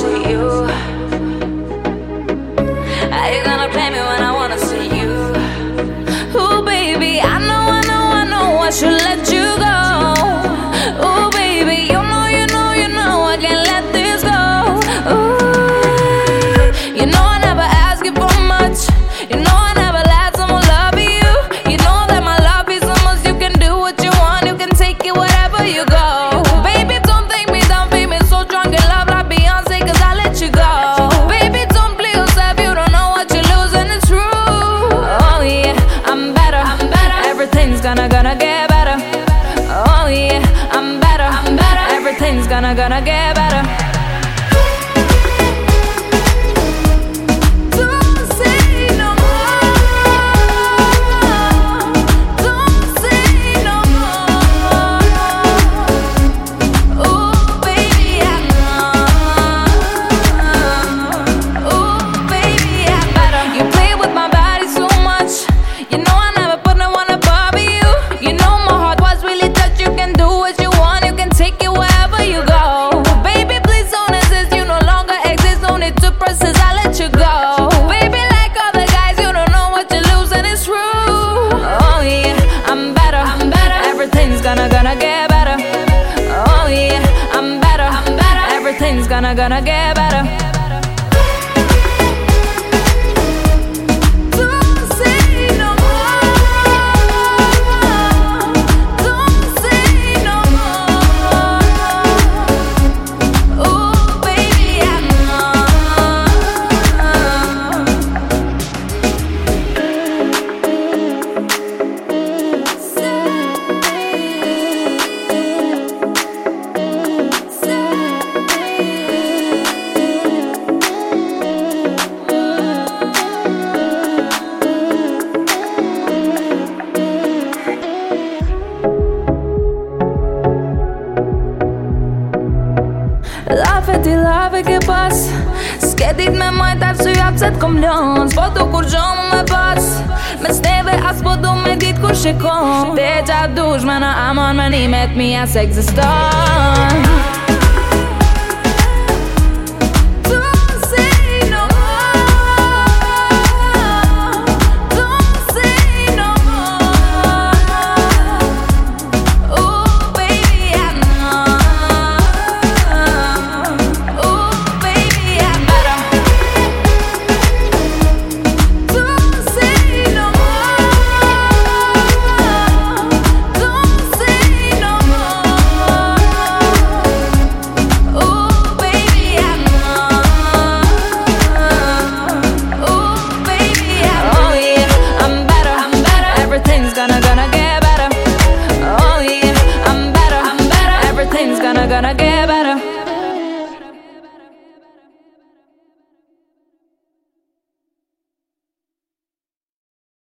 you. Let you everything's gonna, gonna get better. gonna, gonna get better. lave, ti lave ke pas. S'ke dit me majt arsy apë se t'kom lën S'po t'u kur gjomë me pas. Me sneve as po du me dit kur shikon. Te qa dushme në amon mënimet mija se egziston. gonna gonna get better. Oh yeah, I'm better. I'm better. Everything's gonna gonna get better.